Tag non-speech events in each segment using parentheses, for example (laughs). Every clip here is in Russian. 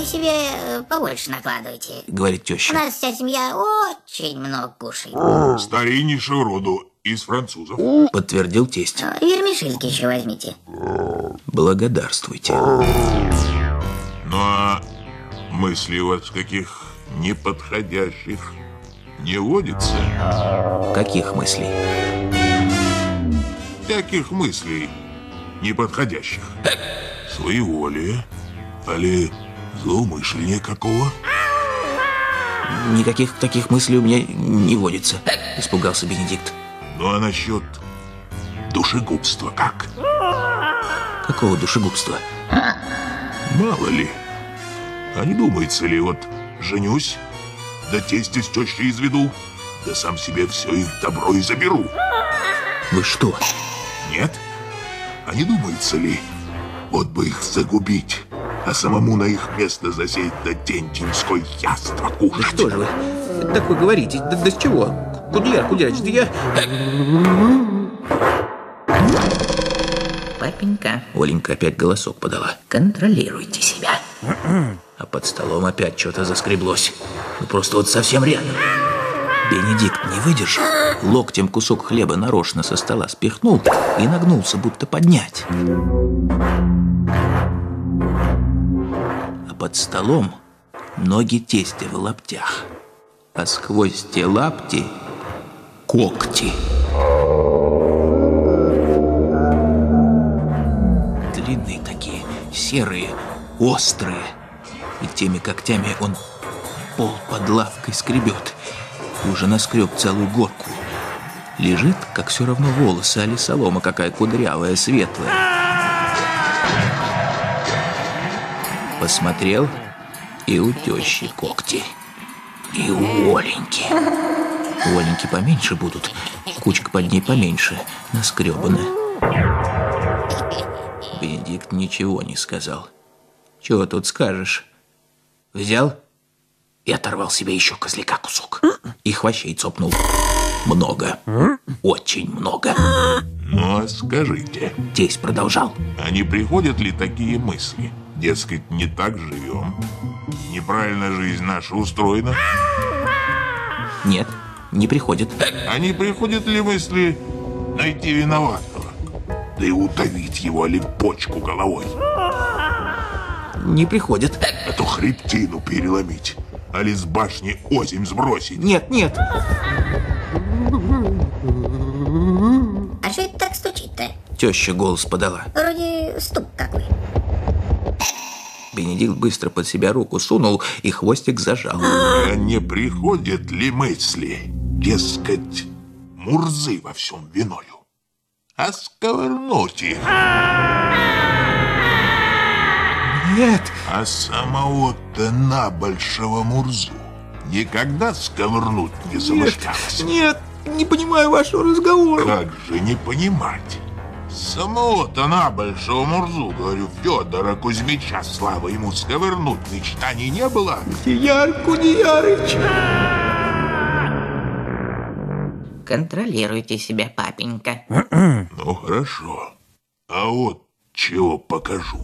вы себе э, побольше накладывайте. Говорит У теща. нас вся семья очень много кушает. Стариннейшего роду из французов. Подтвердил тесть. А, Вермишельки еще возьмите. Благодарствуйте. Ну а мысли у вас каких неподходящих не водится? Каких мыслей? Всяких мыслей неподходящих. Своеволие, али злоумышления какого? Никаких таких мыслей у меня не водится. Испугался Бенедикт. Ну а насчет душегубства как? Какого душегубства? Мало ли. А не думается ли, вот женюсь, да тестя с тещей изведу, да сам себе все их добро и заберу. Вы что? Нет? А не думается ли, вот бы их загубить, а самому на их место засеять да день-деньской яство Да кушать? что же вы? Так вы говорите. Да, да с чего? Кудеяр, Кудеяр, да я... Папенька, Оленька опять голосок подала. контролируйте себя. А под столом опять что-то заскреблось. Ну просто вот совсем рядом. Бенедикт не выдержал. Локтем кусок хлеба нарочно со стола спихнул и нагнулся, будто поднять. Под столом ноги тестя в лаптях. А сквозь те лапти когти. Длинные такие, серые, острые. И теми когтями он пол под лавкой скребет. И уже наскреб целую горку. Лежит, как все равно волосы, али солома какая кудрявая, светлая. Посмотрел, и у тещи когти, и у Оленьки. У Оленьки поменьше будут, кучка под ней поменьше, наскребанная. Бенедикт ничего не сказал. Чего тут скажешь? Взял и оторвал себе еще козляка кусок. И хвощей цопнул. Много. Очень много. Ну а скажите, Тесть продолжал. а не приходят ли такие мысли? Дескать, не так живем, неправильно жизнь наша устроена. Нет, не приходит. А не приходят ли мысли найти виноватого? Да и утопить его, али почку головой. Не приходит. А то хребтину переломить, али с башни озимь сбросить. Нет, нет. А что это так стучит-то? Теща голос подала. Вроде стук какой. Бенедикт быстро под себя руку сунул и хвостик зажал. А не приходят ли мысли, дескать, Мурзы во всем виною? А сковырнуть их, Нет. а самого-то набольшего Мурзу никогда сковырнуть не замышлялось. Нет, не понимаю вашего разговора. Как же не понимать? Самого-то набольшого Мурзу, говорю, Федора Кузьмича, слава ему, сковырнуть мечтаний не было. Яр Кудеярыч. Контролируйте себя, папенька. (clears throat) Ну, хорошо. А вот чего покажу.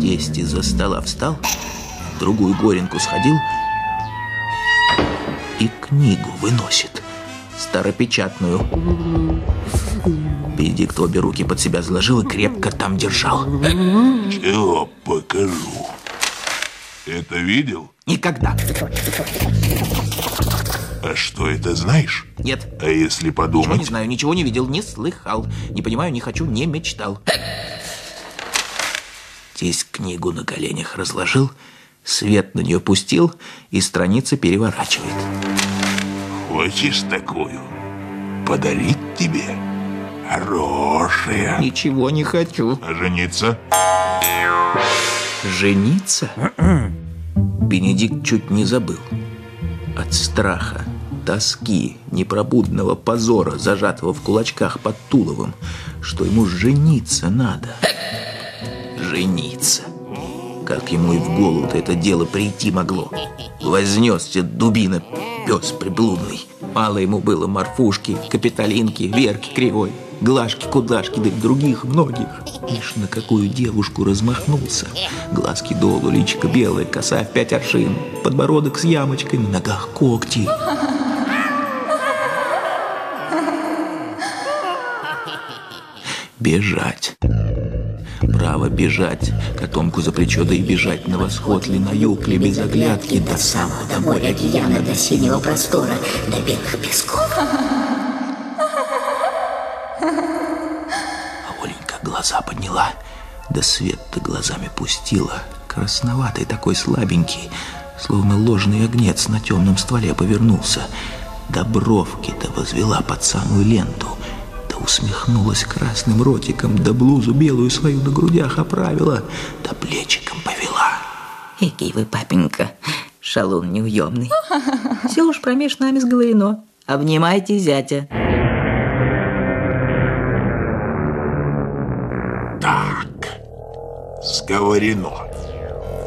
Тесть из-за стола встал, в другую горенку сходил и книгу выносит. Старопечатную. Бенедикт обе руки под себя заложил и крепко там держал. Чего покажу? Это видел? Никогда. А что это знаешь? Нет. А если Ничего не подумать? знаю, ничего не видел, не слыхал. Не понимаю, не хочу, не мечтал. Тесть книгу на коленях разложил, свет на нее пустил и страницы переворачивает. Хочешь такую? Подарить тебе? Хорошая. Ничего не хочу. А жениться? Жениться? Бенедикт чуть не забыл. От страха, тоски, непробудного позора, зажатого в кулачках под Туловым, что ему жениться надо. Жениться. Как ему и в голову-то это дело прийти могло. Вознесся дубина, пес приблудный. Мало ему было Марфушки, Капитолинки, Верки Кривой, Глажки-кудлашки, да и других многих. Ишь, на какую девушку размахнулся. Глазки долу, личико белое, коса в пять аршин, подбородок с ямочкой, на ногах когти. Бежать. Право бежать, котомку за плечо, да и бежать на восход ли, на юг ли, без оглядки, до самого До моря океана, до синего простора, до белых песков. А Оленька глаза подняла, да свет-то глазами пустила. Красноватый такой слабенький, словно ложный огнец на темном стволе повернулся. Да бровки-то возвела под самую ленту, да усмехнулась красным ротиком, да блузу белую свою на грудях оправила, да плечиком повела. Экий вы, папенька, шалун неуемный. Все уж промеж нами сговорено. Обнимайте зятя. Так, сговорено.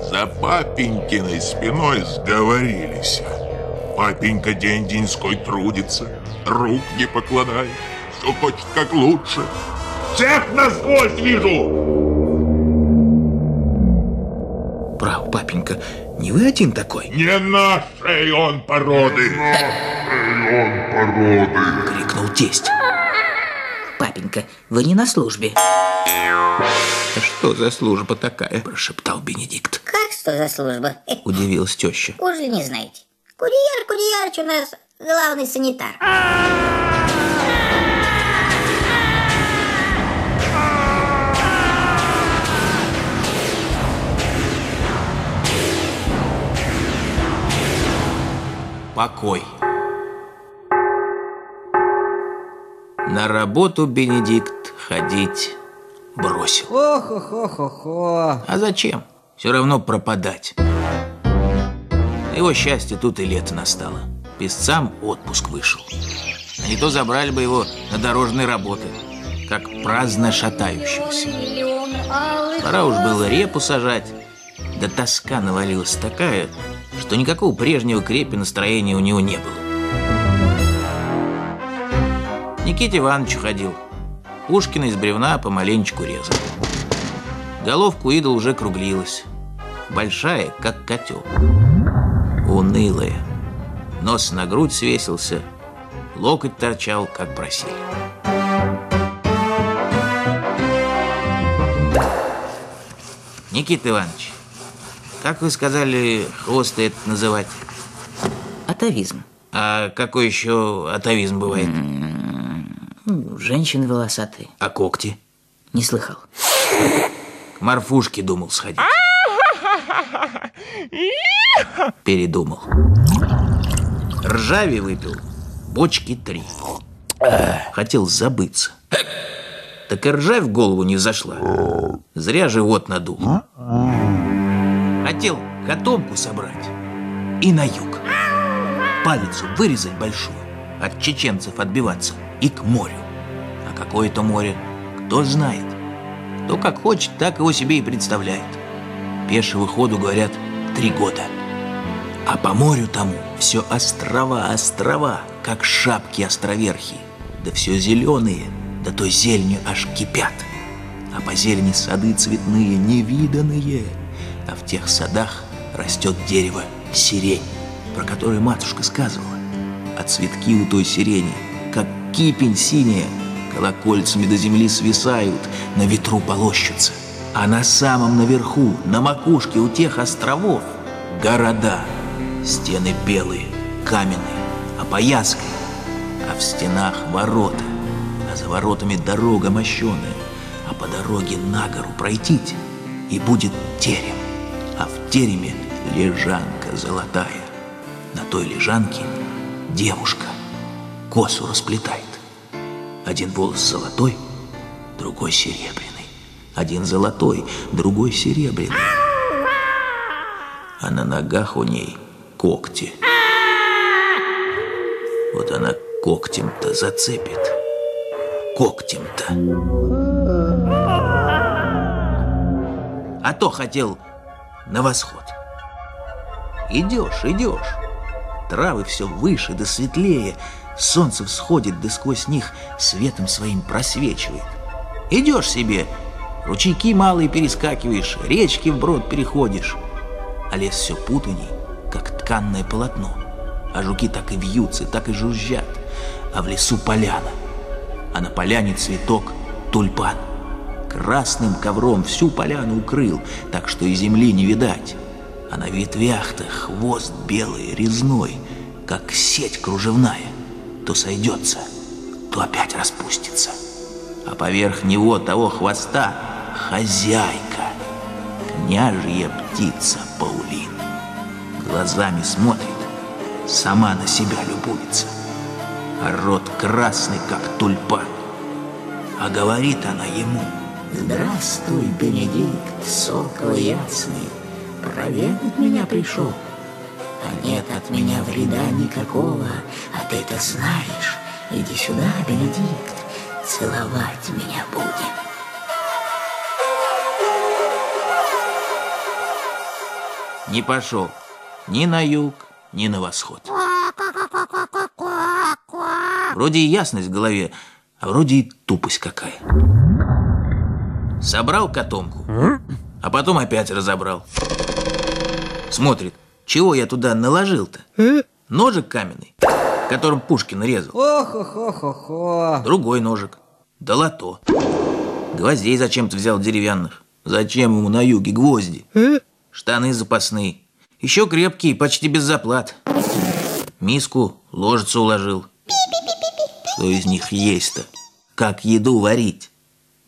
За папенькиной спиной сговорились. Папенька день-деньской трудится, рук не покладает, все хочет как лучше. Всех насквозь вижу! Право, папенька, не вы один такой? Не нашей он породы. Крикнул тесть. Папенька, вы не на службе. «Да что за служба такая? Прошептал Бенедикт. Как что за служба? (laughs) Удивилась теща. Уж ли не знаете? Курьер, Курьерыч у нас главный санитар. Покой. На работу Бенедикт ходить бросил. Ох-ох-ох-ох. А зачем? Все равно пропадать. Его счастье тут и лето настало. Песцам отпуск вышел. А не то забрали бы его на дорожные работы, как праздно шатающегося. Пора уж было репу сажать. Да тоска навалилась такая, что никакого прежнего крепи настроения у него не было. Никите Ивановичу ходил. Пушкина из бревна помаленечку резал. Головку идол уже круглилась. Большая, как котел. Унылая. Нос на грудь свесился. Локоть торчал, как просили. Никита Иванович, как вы сказали, хвост это называть? Атовизм. А какой еще атовизм бывает? Ну, Женщины волосатые. А когти? Не слыхал. К Марфушке думал сходить. (laughs) Передумал. Ржави выпил бочки три. Хотел забыться. Так и ржавь в голову не зашла. Зря живот надул. Хотел котомку собрать и на юг. Палицу вырезать большую, от чеченцев отбиваться и к морю. А какое это море, кто знает. Кто как хочет, так его себе и представляет. Пешего ходу, говорят, три года. А по морю тому все острова, острова, как шапки островерхи. Да все зеленые, да то зеленью аж кипят. А по зелени сады цветные, невиданные. А в тех садах растет дерево сирень, про которое матушка сказывала. А цветки у той сирени, как кипень синяя, колокольцами до земли свисают, на ветру полощутся. А на самом наверху, на макушке у тех островов, города. Стены белые, каменные, опояской, а в стенах ворота, а за воротами дорога мощеная, а по дороге на гору пройти, и будет терем, тереме лежанка золотая. На той лежанке девушка косу расплетает. Один волос золотой, другой серебряный. Один золотой, другой серебряный. А на ногах у ней когти. Вот она когтем-то зацепит. Когтем-то. А то хотел на восход. Идешь, идешь. Травы все выше да светлее. Солнце всходит, да сквозь них светом своим просвечивает. Идешь себе, ручейки малые перескакиваешь, речки вброд переходишь. А лес все путаней, как тканное полотно. А жуки так и вьются, так и жужжат. А в лесу поляна. А на поляне цветок тульпан. Красным ковром всю поляну укрыл, так что и земли не видать. А на ветвях-то хвост белый, резной, как сеть кружевная. То сойдется, то опять распустится. А поверх него того хвоста хозяйка, княжья птица Паулин. Глазами смотрит, сама на себя любуется. А рот красный, как тульпан. А говорит она ему, Здравствуй, Бенедикт, сокол ясный, проведать меня пришел. А нет от меня вреда никакого, а ты-то знаешь. Иди сюда, Бенедикт, целовать меня будем. не пошел ни на юг, ни на восход. Вроде и ясность в голове, а вроде и тупость какая. Собрал котомку, а потом опять разобрал. Смотрит, чего я туда наложил-то? Ножик каменный, которым Пушкин резал. Ох-ох-ох-ох. Другой ножик. Да лото. Гвоздей зачем-то взял деревянных. Зачем ему на юге гвозди? Штаны запасные. Еще крепкие, почти без заплат. Миску, ложицу уложил. Что из них есть-то? Как еду варить?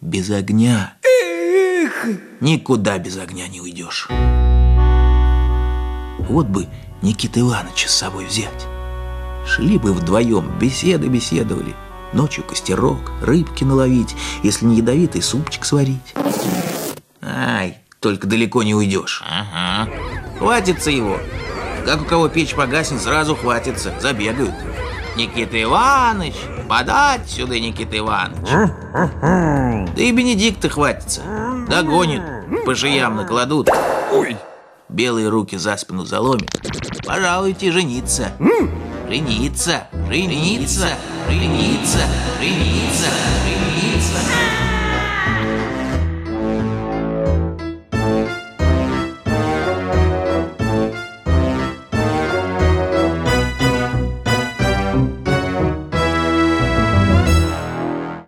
Без огня. Никуда без огня не уйдешь. Вот бы Никита Ивановича с собой взять. Шли бы вдвоем, беседы беседовали. Ночью костерок, рыбки наловить, если не ядовитый, супчик сварить. Ай, только далеко не уйдешь. Ага. Хватится его. Как у кого печь погаснет, сразу хватится. Забегают. Никита Иванович, подать сюда, Никита Иванович. Да и Бенедикта хватится. Догонит, по шеям накладут. Ой. Белые руки за спину заломит. Пожалуйте жениться. Жениться, жениться, жениться, жениться, жениться.